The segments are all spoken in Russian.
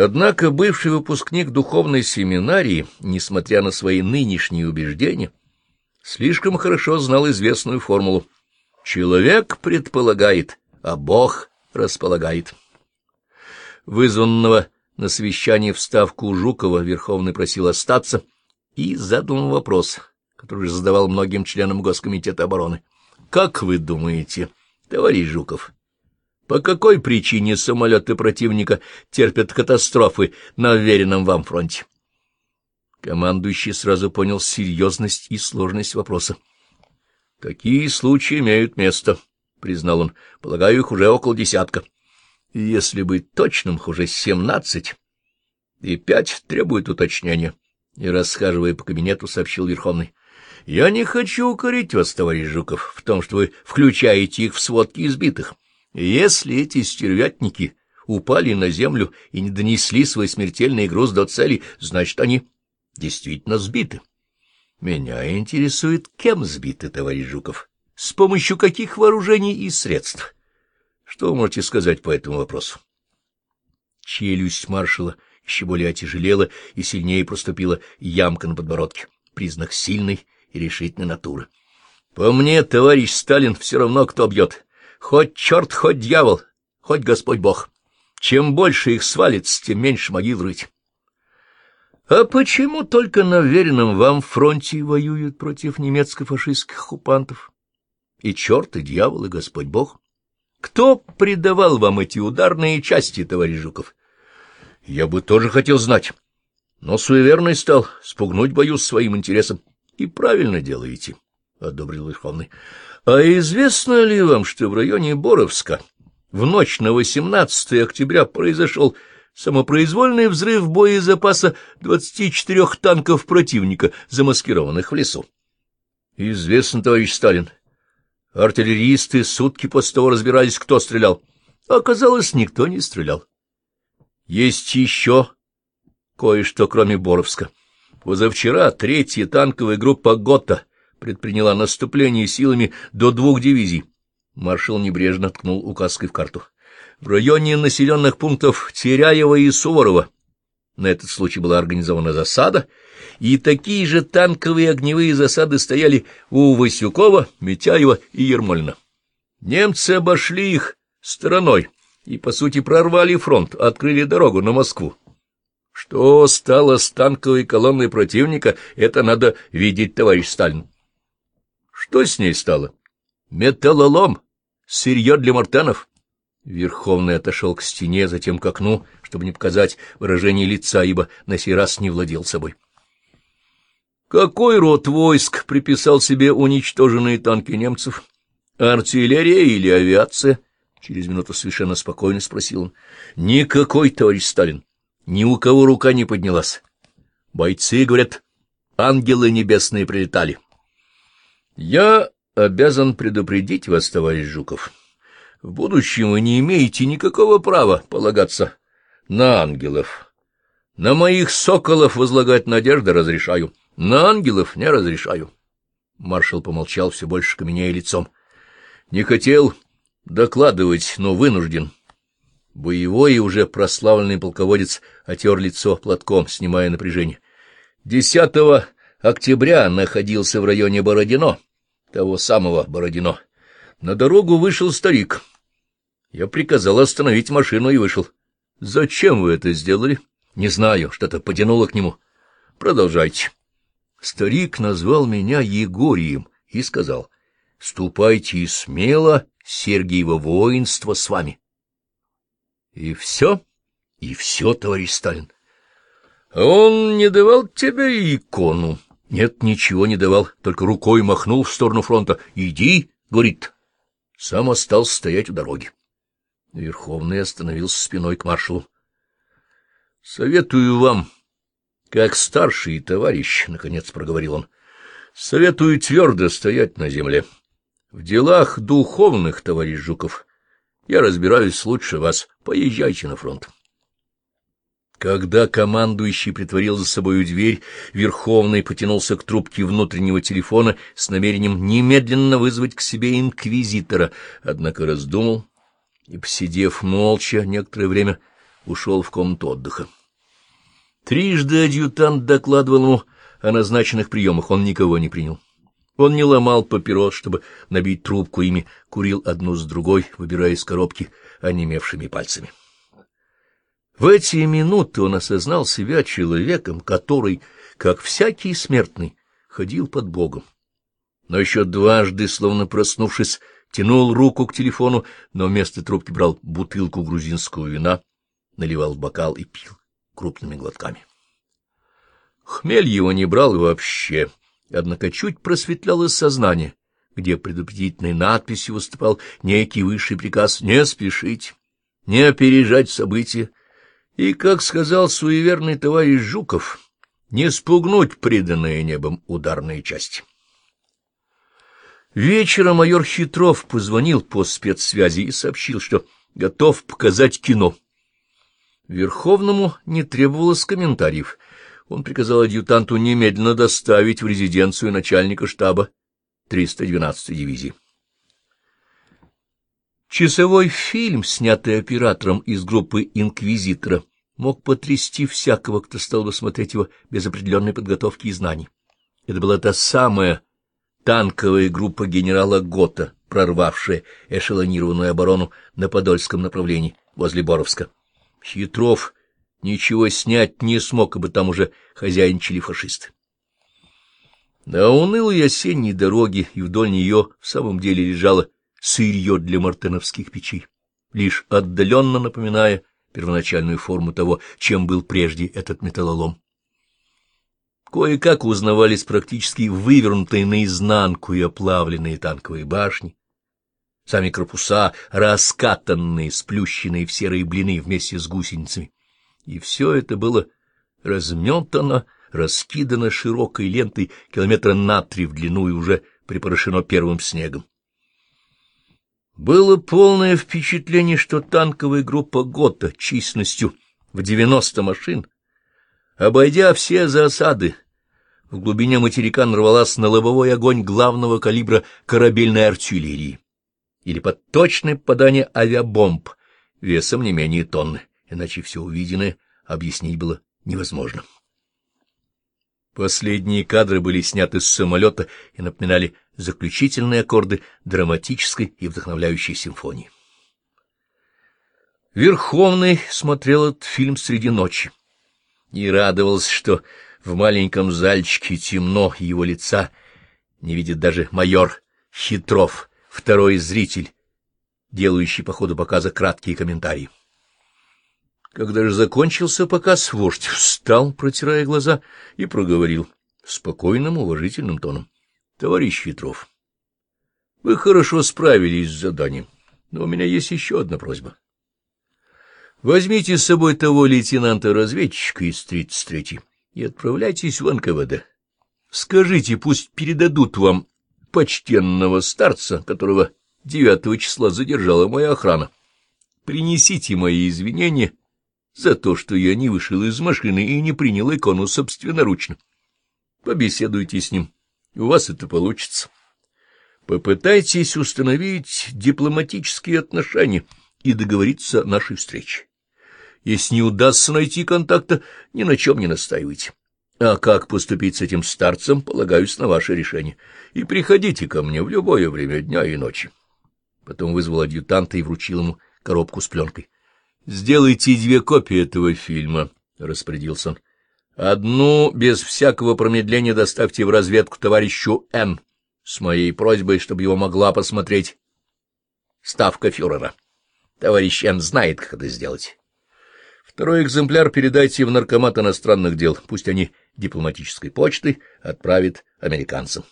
Однако бывший выпускник духовной семинарии, несмотря на свои нынешние убеждения, слишком хорошо знал известную формулу «Человек предполагает, а Бог располагает». Вызванного на совещание в Ставку Жукова Верховный просил остаться и задал вопрос, который же задавал многим членам Госкомитета обороны. «Как вы думаете, товарищ Жуков?» По какой причине самолеты противника терпят катастрофы на уверенном вам фронте? Командующий сразу понял серьезность и сложность вопроса. — Такие случаи имеют место, — признал он. — Полагаю, их уже около десятка. Если быть точным, уже семнадцать. И пять требует уточнения. И, расхаживая по кабинету, сообщил Верховный. — Я не хочу укорить вас, товарищ Жуков, в том, что вы включаете их в сводки избитых. — если эти стервятники упали на землю и не донесли свой смертельный груз до цели, значит, они действительно сбиты. Меня интересует, кем сбиты, товарищ Жуков, с помощью каких вооружений и средств. Что вы можете сказать по этому вопросу? Челюсть маршала еще более отяжелела и сильнее проступила ямка на подбородке, признак сильной и решительной натуры. По мне, товарищ Сталин, все равно, кто бьет. Хоть черт, хоть дьявол, хоть Господь Бог. Чем больше их свалится, тем меньше могил рыть. А почему только на веренном вам фронте воюют против немецко-фашистских оккупантов? И черт, и дьявол, и Господь Бог. Кто предавал вам эти ударные части, товарищ Жуков? Я бы тоже хотел знать. Но суеверный стал, спугнуть боюсь своим интересом. И правильно делаете, — одобрил Верховный. А известно ли вам, что в районе Боровска в ночь на 18 октября произошел самопроизвольный взрыв боезапаса 24 танков противника, замаскированных в лесу? Известно, товарищ Сталин. Артиллеристы сутки после того разбирались, кто стрелял. Оказалось, никто не стрелял. Есть еще кое-что, кроме Боровска. Позавчера третья танковая группа ГОТА предприняла наступление силами до двух дивизий. Маршал небрежно ткнул указкой в карту. В районе населенных пунктов Теряева и Суворова на этот случай была организована засада, и такие же танковые огневые засады стояли у Васюкова, Митяева и Ермольна. Немцы обошли их стороной и, по сути, прорвали фронт, открыли дорогу на Москву. Что стало с танковой колонной противника, это надо видеть, товарищ Сталин. Что с ней стало? Металлолом, сырье для мартанов. Верховный отошел к стене, затем к окну, чтобы не показать выражение лица, ибо на сей раз не владел собой. Какой род войск приписал себе уничтоженные танки немцев? Артиллерия или авиация? Через минуту совершенно спокойно спросил он. Никакой, товарищ Сталин. Ни у кого рука не поднялась. Бойцы, говорят, ангелы небесные прилетали. Я обязан предупредить вас, товарищ Жуков. В будущем вы не имеете никакого права полагаться на ангелов. На моих соколов возлагать надежды разрешаю, на ангелов не разрешаю. Маршал помолчал все больше каменея лицом. Не хотел докладывать, но вынужден. Боевой и уже прославленный полководец отер лицо платком, снимая напряжение. Десятого октября находился в районе Бородино того самого Бородино. На дорогу вышел старик. Я приказал остановить машину и вышел. — Зачем вы это сделали? — Не знаю, что-то потянуло к нему. — Продолжайте. Старик назвал меня Егорием и сказал, — Ступайте смело, Сергиево воинство с вами. — И все? И все, товарищ Сталин. — Он не давал тебе икону? — нет, ничего не давал, только рукой махнул в сторону фронта. «Иди», — говорит. Сам остался стоять у дороги. Верховный остановился спиной к маршалу. — Советую вам, как старший товарищ, — наконец проговорил он, — советую твердо стоять на земле. В делах духовных, товарищ Жуков, я разбираюсь лучше вас. Поезжайте на фронт. Когда командующий притворил за собою дверь, Верховный потянулся к трубке внутреннего телефона с намерением немедленно вызвать к себе инквизитора, однако раздумал и, посидев молча некоторое время, ушел в комнату отдыха. Трижды адъютант докладывал ему о назначенных приемах, он никого не принял. Он не ломал папирос, чтобы набить трубку ими, курил одну с другой, выбирая из коробки онемевшими пальцами. В эти минуты он осознал себя человеком, который, как всякий смертный, ходил под Богом. Но еще дважды, словно проснувшись, тянул руку к телефону, но вместо трубки брал бутылку грузинского вина, наливал в бокал и пил крупными глотками. Хмель его не брал вообще, однако чуть просветлялось сознание, где предупредительной надписью выступал некий высший приказ «не спешить, не опережать события», и, как сказал суеверный товарищ Жуков, не спугнуть приданные небом ударные части. Вечером майор Хитров позвонил по спецсвязи и сообщил, что готов показать кино. Верховному не требовалось комментариев. Он приказал адъютанту немедленно доставить в резиденцию начальника штаба 312-й дивизии. Часовой фильм, снятый оператором из группы «Инквизитора», мог потрясти всякого, кто стал бы смотреть его без определенной подготовки и знаний. Это была та самая танковая группа генерала Гота, прорвавшая эшелонированную оборону на Подольском направлении возле Боровска. Хитров ничего снять не смог, ибо там уже хозяйничали фашисты. На унылой осенней дороге и вдоль нее в самом деле лежало сырье для мартеновских печей, лишь отдаленно напоминая первоначальную форму того, чем был прежде этот металлолом. Кое-как узнавались практически вывернутые наизнанку и оплавленные танковые башни, сами корпуса, раскатанные, сплющенные в серые блины вместе с гусеницами. И все это было разметано, раскидано широкой лентой километра на три в длину и уже припорошено первым снегом. Было полное впечатление, что танковая группа ГОТА численностью в 90 машин, обойдя все засады, в глубине материка нарвалась на лобовой огонь главного калибра корабельной артиллерии или под точное попадание авиабомб весом не менее тонны, иначе все увиденное объяснить было невозможно. Последние кадры были сняты с самолета и напоминали заключительные аккорды драматической и вдохновляющей симфонии. Верховный смотрел этот фильм среди ночи и радовался, что в маленьком зальчике темно, его лица не видит даже майор Хитров, второй зритель, делающий по ходу показа краткие комментарии. Когда же закончился показ, вождь встал, протирая глаза, и проговорил спокойным, уважительным тоном. — Товарищ Хитров, вы хорошо справились с заданием, но у меня есть еще одна просьба. Возьмите с собой того лейтенанта-разведчика из 33-й и отправляйтесь в НКВД. Скажите, пусть передадут вам почтенного старца, которого 9 числа задержала моя охрана. Принесите мои извинения за то, что я не вышел из машины и не принял икону собственноручно. Побеседуйте с ним, у вас это получится. Попытайтесь установить дипломатические отношения и договориться о нашей встрече. Если не удастся найти контакта, ни на чем не настаивайте. А как поступить с этим старцем, полагаюсь на ваше решение. И приходите ко мне в любое время дня и ночи. Потом вызвал адъютанта и вручил ему коробку с пленкой. Сделайте две копии этого фильма, — распорядился он. Одну без всякого промедления доставьте в разведку товарищу Н. с моей просьбой, чтобы его могла посмотреть ставка фюрера. Товарищ Н. знает, как это сделать. Второй экземпляр передайте в наркомат иностранных дел, пусть они дипломатической почтой отправят американцам.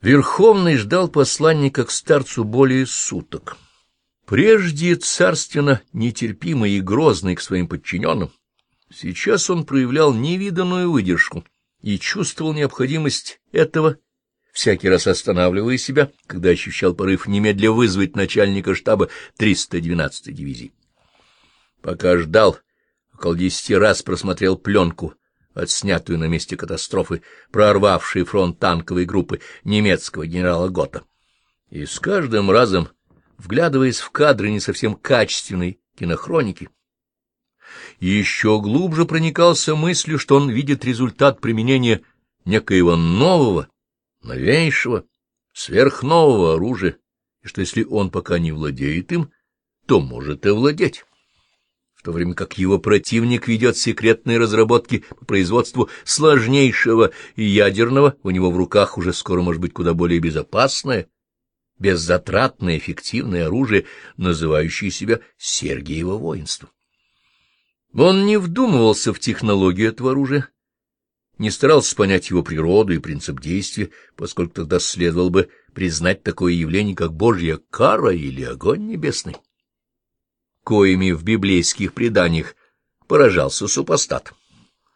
Верховный ждал посланника к старцу более суток. Прежде царственно нетерпимый и грозный к своим подчиненным, сейчас он проявлял невиданную выдержку и чувствовал необходимость этого, всякий раз останавливая себя, когда ощущал порыв немедля вызвать начальника штаба 312-й дивизии. Пока ждал, около десяти раз просмотрел пленку, отснятую на месте катастрофы, прорвавшей фронт танковой группы немецкого генерала Гота. И с каждым разом вглядываясь в кадры не совсем качественной кинохроники. Еще глубже проникался мыслью, что он видит результат применения некоего нового, новейшего, сверхнового оружия, и что если он пока не владеет им, то может и владеть. В то время как его противник ведет секретные разработки по производству сложнейшего и ядерного, у него в руках уже скоро может быть куда более безопасное, беззатратное, эффективное оружие, называющее себя Сергиево воинство. Он не вдумывался в технологию этого оружия, не старался понять его природу и принцип действия, поскольку тогда следовало бы признать такое явление, как Божья кара или огонь небесный, коими в библейских преданиях поражался супостат.